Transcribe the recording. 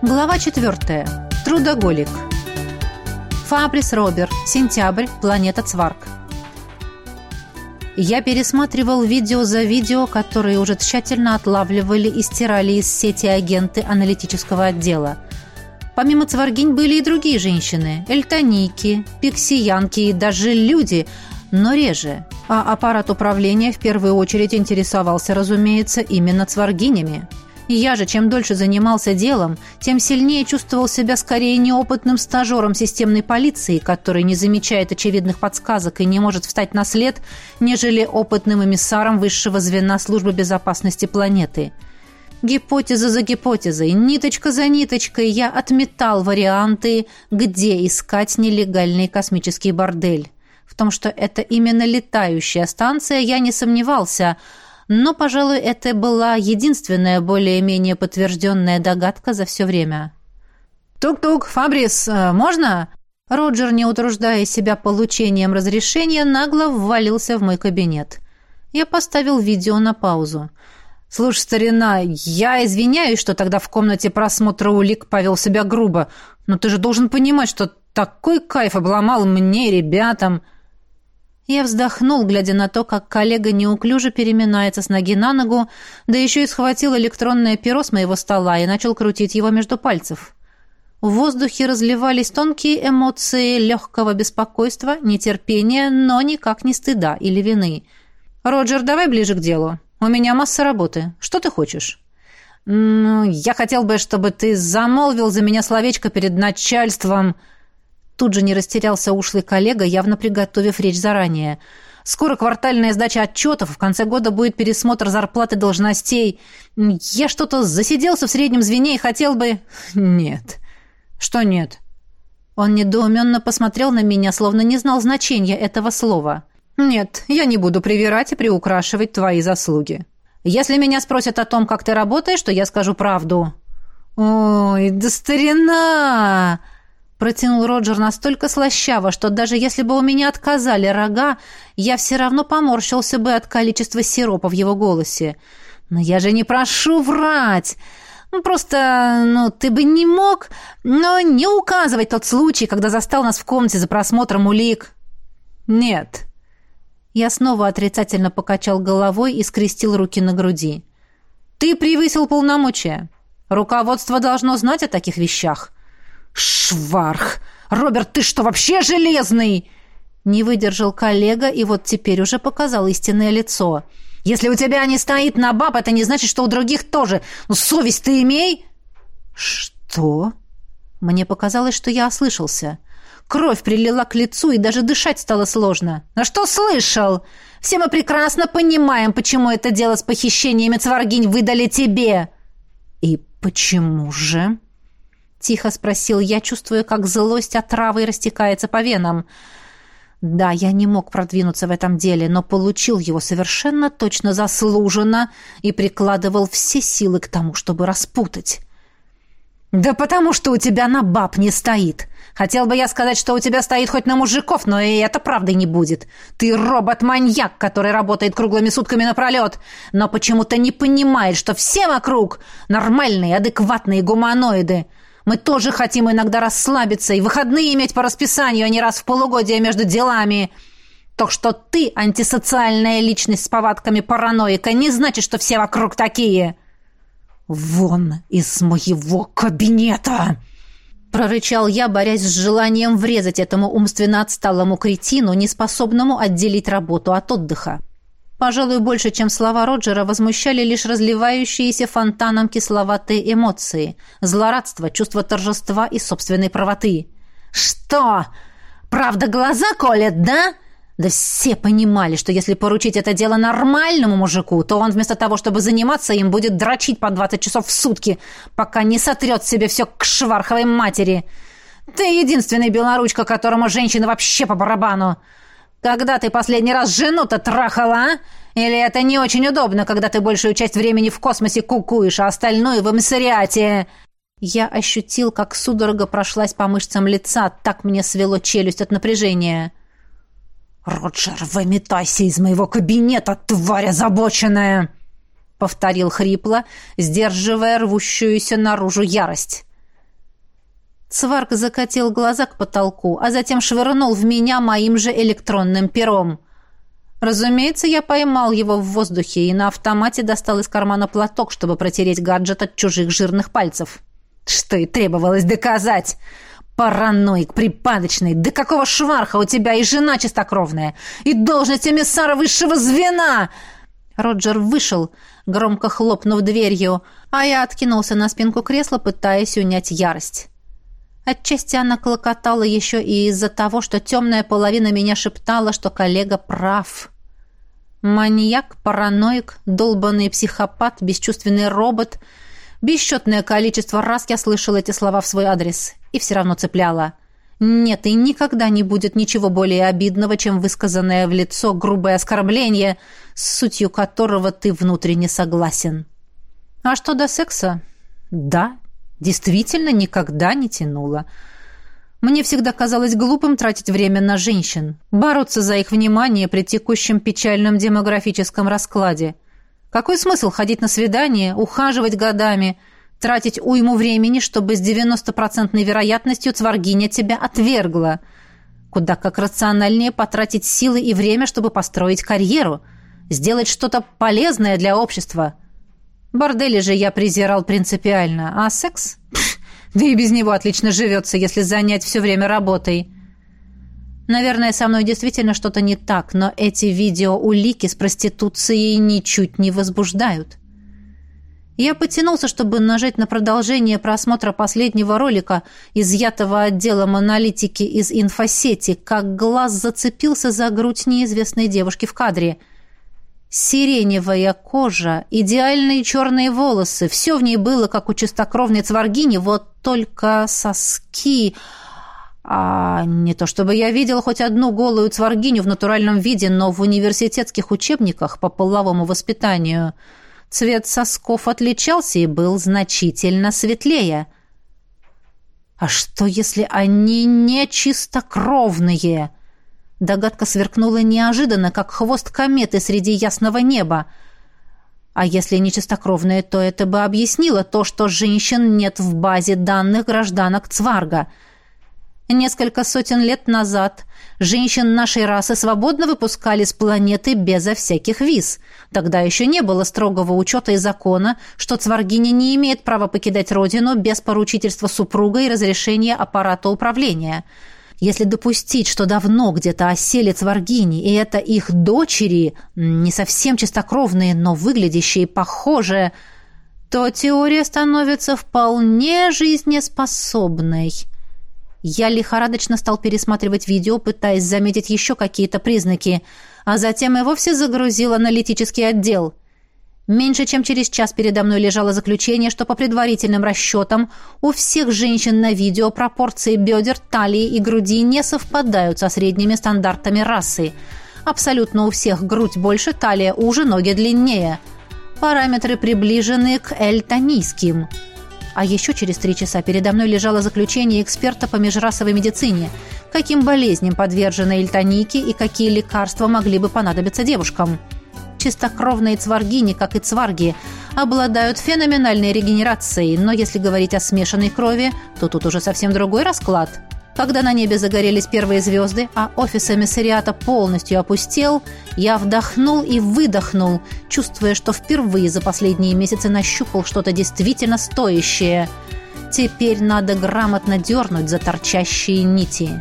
Глава 4. Трудоголик. Фабрис Робер. Сентябрь. Планета Цварк. Я пересматривал видео за видео, которые уже тщательно отлавливали и стирали из сети агенты аналитического отдела. Помимо Цваргинь были и другие женщины. Эльтоники, пиксиянки и даже люди, но реже. А аппарат управления в первую очередь интересовался, разумеется, именно Цваргинями. Я же, чем дольше занимался делом, тем сильнее чувствовал себя скорее неопытным стажером системной полиции, который не замечает очевидных подсказок и не может встать на след, нежели опытным эмиссаром высшего звена службы безопасности планеты. Гипотеза за гипотезой, ниточка за ниточкой я отметал варианты, где искать нелегальный космический бордель. В том, что это именно летающая станция, я не сомневался – но, пожалуй, это была единственная более-менее подтвержденная догадка за все время. «Тук-тук, Фабрис, э, можно?» Роджер, не утруждая себя получением разрешения, нагло ввалился в мой кабинет. Я поставил видео на паузу. «Слушай, старина, я извиняюсь, что тогда в комнате просмотра улик повел себя грубо, но ты же должен понимать, что такой кайф обломал мне ребятам...» Я вздохнул, глядя на то, как коллега неуклюже переминается с ноги на ногу, да еще и схватил электронное перо с моего стола и начал крутить его между пальцев. В воздухе разливались тонкие эмоции легкого беспокойства, нетерпения, но никак не стыда или вины. «Роджер, давай ближе к делу. У меня масса работы. Что ты хочешь?» «Ну, я хотел бы, чтобы ты замолвил за меня словечко перед начальством...» Тут же не растерялся ушлый коллега, явно приготовив речь заранее. «Скоро квартальная сдача отчетов, в конце года будет пересмотр зарплаты должностей. Я что-то засиделся в среднем звене и хотел бы...» «Нет». «Что нет?» Он недоуменно посмотрел на меня, словно не знал значения этого слова. «Нет, я не буду привирать и приукрашивать твои заслуги. Если меня спросят о том, как ты работаешь, то я скажу правду». «Ой, да старина!» Протянул Роджер настолько слащаво, что даже если бы у меня отказали рога, я все равно поморщился бы от количества сиропа в его голосе. «Но я же не прошу врать!» Ну, просто, ну, ты бы не мог, но не указывать тот случай, когда застал нас в комнате за просмотром улик. Нет. Я снова отрицательно покачал головой и скрестил руки на груди. Ты превысил полномочия. Руководство должно знать о таких вещах. «Шварх! Роберт, ты что, вообще железный?» Не выдержал коллега и вот теперь уже показал истинное лицо. «Если у тебя не стоит на баб, это не значит, что у других тоже. Ну, совесть ты имей!» «Что?» Мне показалось, что я ослышался. Кровь прилила к лицу, и даже дышать стало сложно. «А что слышал? Все мы прекрасно понимаем, почему это дело с похищениями Цваргинь выдали тебе!» «И почему же?» — тихо спросил я, чувствуя, как злость отравой растекается по венам. Да, я не мог продвинуться в этом деле, но получил его совершенно точно заслуженно и прикладывал все силы к тому, чтобы распутать. «Да потому что у тебя на баб не стоит. Хотел бы я сказать, что у тебя стоит хоть на мужиков, но и это правдой не будет. Ты робот-маньяк, который работает круглыми сутками напролет, но почему-то не понимает, что все вокруг нормальные, адекватные гуманоиды». Мы тоже хотим иногда расслабиться и выходные иметь по расписанию, а не раз в полугодие между делами. То, что ты антисоциальная личность с повадками параноика, не значит, что все вокруг такие. Вон из моего кабинета!» Прорычал я, борясь с желанием врезать этому умственно отсталому кретину, неспособному отделить работу от отдыха. Пожалуй, больше, чем слова Роджера, возмущали лишь разливающиеся фонтаном кисловатые эмоции, злорадство, чувство торжества и собственной правоты. «Что? Правда глаза колет, да?» Да все понимали, что если поручить это дело нормальному мужику, то он вместо того, чтобы заниматься им, будет дрочить по 20 часов в сутки, пока не сотрет себе все к шварховой матери. Ты единственный белоручка, которому женщины вообще по барабану. Когда ты последний раз жену-то трахала, а? Или это не очень удобно, когда ты большую часть времени в космосе кукуешь, а остальное в эмиссариате?» Я ощутил, как судорога прошлась по мышцам лица, так мне свело челюсть от напряжения. «Роджер, выметайся из моего кабинета, тварь озабоченная!» — повторил хрипло, сдерживая рвущуюся наружу ярость. Цварк закатил глаза к потолку, а затем швырнул в меня моим же электронным пером. Разумеется, я поймал его в воздухе и на автомате достал из кармана платок, чтобы протереть гаджет от чужих жирных пальцев. Что и требовалось доказать. Параноик, припадочный, да какого шварха у тебя и жена чистокровная, и должность эмиссара высшего звена!» Роджер вышел, громко хлопнув дверью, а я откинулся на спинку кресла, пытаясь унять ярость. Отчасти она клокотала еще и из-за того, что темная половина меня шептала, что коллега прав. Маньяк, параноик, долбанный психопат, бесчувственный робот. Бесчетное количество раз я слышал эти слова в свой адрес и все равно цепляла. Нет, и никогда не будет ничего более обидного, чем высказанное в лицо грубое оскорбление, с сутью которого ты внутренне согласен. А что до секса? Да, Действительно, никогда не тянуло. Мне всегда казалось глупым тратить время на женщин, бороться за их внимание при текущем печальном демографическом раскладе. Какой смысл ходить на свидание, ухаживать годами, тратить уйму времени, чтобы с 90% вероятностью цваргиня тебя отвергла? Куда как рациональнее потратить силы и время, чтобы построить карьеру, сделать что-то полезное для общества – Бордели же я презирал принципиально, а секс? Пфф, да и без него отлично живется, если занять все время работой. Наверное, со мной действительно что-то не так, но эти видеоулики с проституцией ничуть не возбуждают. Я потянулся, чтобы нажать на продолжение просмотра последнего ролика, изъятого отделом аналитики из инфосети, как глаз зацепился за грудь неизвестной девушки в кадре – Сиреневая кожа, идеальные черные волосы, все в ней было, как у чистокровной цваргини, вот только соски... А не то чтобы я видел хоть одну голую цваргиню в натуральном виде, но в университетских учебниках по половому воспитанию цвет сосков отличался и был значительно светлее. А что, если они не чистокровные? Догадка сверкнула неожиданно, как хвост кометы среди ясного неба. А если не чистокровные, то это бы объяснило то, что женщин нет в базе данных гражданок Цварга. Несколько сотен лет назад женщин нашей расы свободно выпускали с планеты безо всяких виз. Тогда еще не было строгого учета и закона, что Цваргиня не имеет права покидать родину без поручительства супруга и разрешения аппарата управления – если допустить, что давно где-то осели цваргини, и это их дочери, не совсем чистокровные, но выглядящие похоже, то теория становится вполне жизнеспособной. Я лихорадочно стал пересматривать видео, пытаясь заметить еще какие-то признаки, а затем и вовсе загрузил аналитический отдел – Меньше чем через час передо мной лежало заключение, что по предварительным расчетам у всех женщин на видео пропорции бедер, талии и груди не совпадают со средними стандартами расы. Абсолютно у всех грудь больше, талия уже, ноги длиннее. Параметры приближены к эльтонийским. А еще через три часа передо мной лежало заключение эксперта по межрасовой медицине, каким болезням подвержены эльтонийки и какие лекарства могли бы понадобиться девушкам. Чистокровные цваргини, как и цварги, обладают феноменальной регенерацией, но если говорить о смешанной крови, то тут уже совсем другой расклад. Когда на небе загорелись первые звезды, а офис эмиссариата полностью опустел, я вдохнул и выдохнул, чувствуя, что впервые за последние месяцы нащупал что-то действительно стоящее. Теперь надо грамотно дернуть за торчащие нити».